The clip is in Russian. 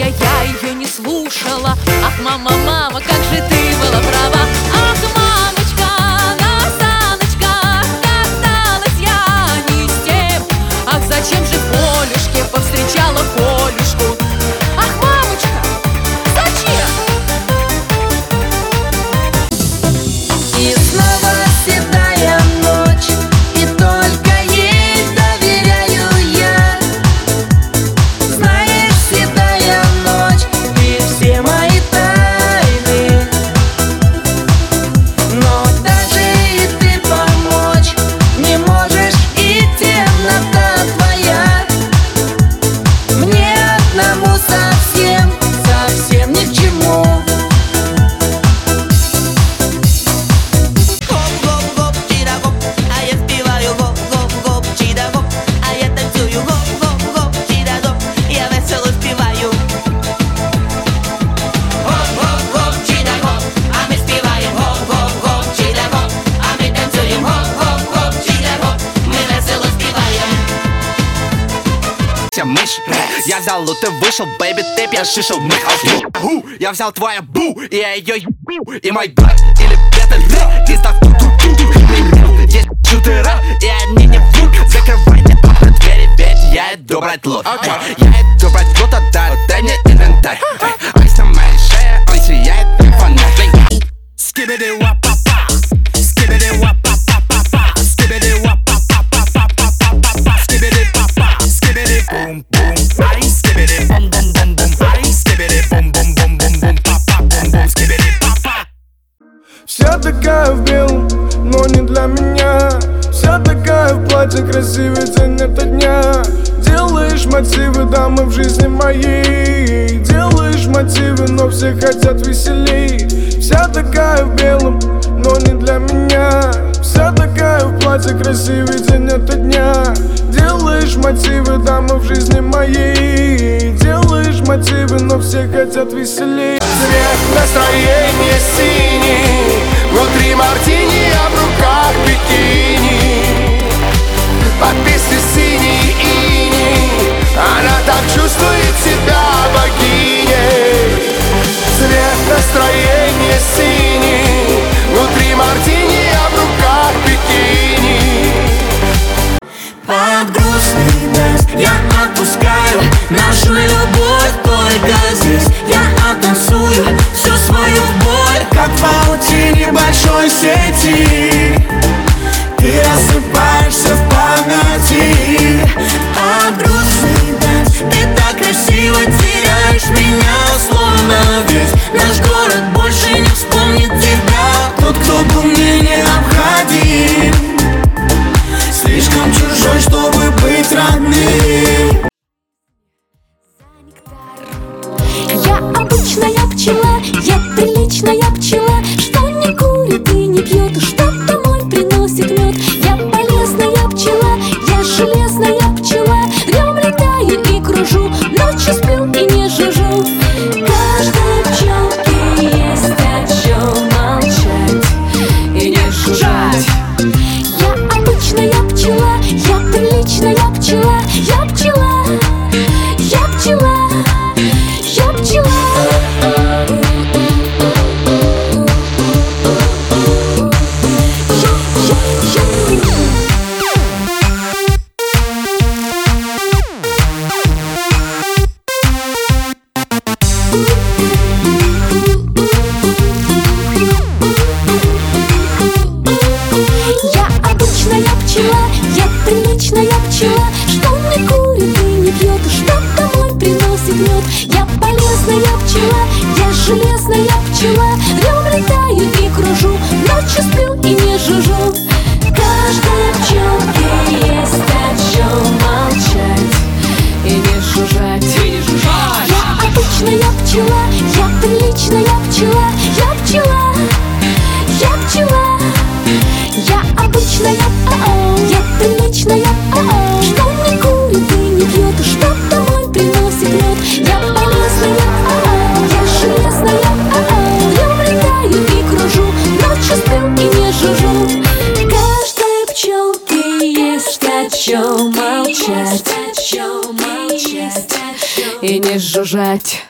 хорошая, я ее не слушала. Ах, мама, мама, как же ты Вся мышь Я взял, ну ты вышел, бэйби, ты пьяшишил мы Гу, Я взял твою бу, и я ее ебу И мой брат, или это ты Издав ту ту ту Есть шутера, и они не врут. Закрывайте двери, ведь я иду брать лут Я иду такая в белом, но не для меня. Вся такая в платье, красивый день это дня. Делаешь мотивы, дамы в жизни моей Делаешь мотивы, но все хотят веселей. Вся такая в белом, но не для меня. Вся такая в платье, красивый день это дня. Делаешь мотивы, дамы в жизни моей Делаешь мотивы, но все хотят веселей. Цвет настроения синий Внутри приличная пчела Что не курит и не пьет, что домой приносит мед. Я полезная пчела, я железная пчела Днем летаю и кружу, приличная пчела Что не курит и не пьет, что домой приносит мед. Я полезная пчела, я железная пчела Днем летаю и кружу, ночью сплю и не жужжу. Каждой пчелке есть о чем молчать и не жужжать, и не жужжать. Я обычная пчела, я приличная пчела Я пчела, я пчела а-а, я приличная, а-а, Что не курит и не пьет, что домой приносит мед Я полезная, я железная, а-а, Днем летаю и кружу, ночью сплю и не жужжу. Каждой пчелке есть о чем молчать. И не жужжать